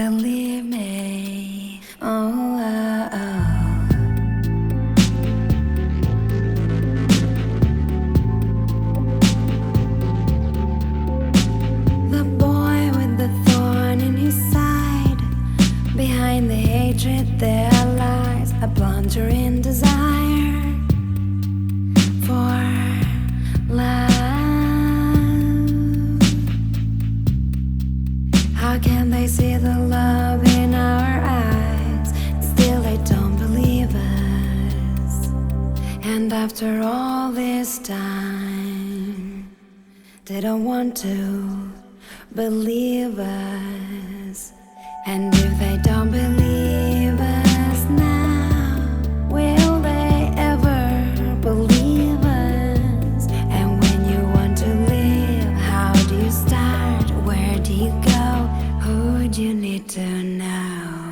friendly And after all this time, they don't want to believe us. And if they don't believe us now, will they ever believe us? And when you want to live, how do you start? Where do you go? Who do you need to know?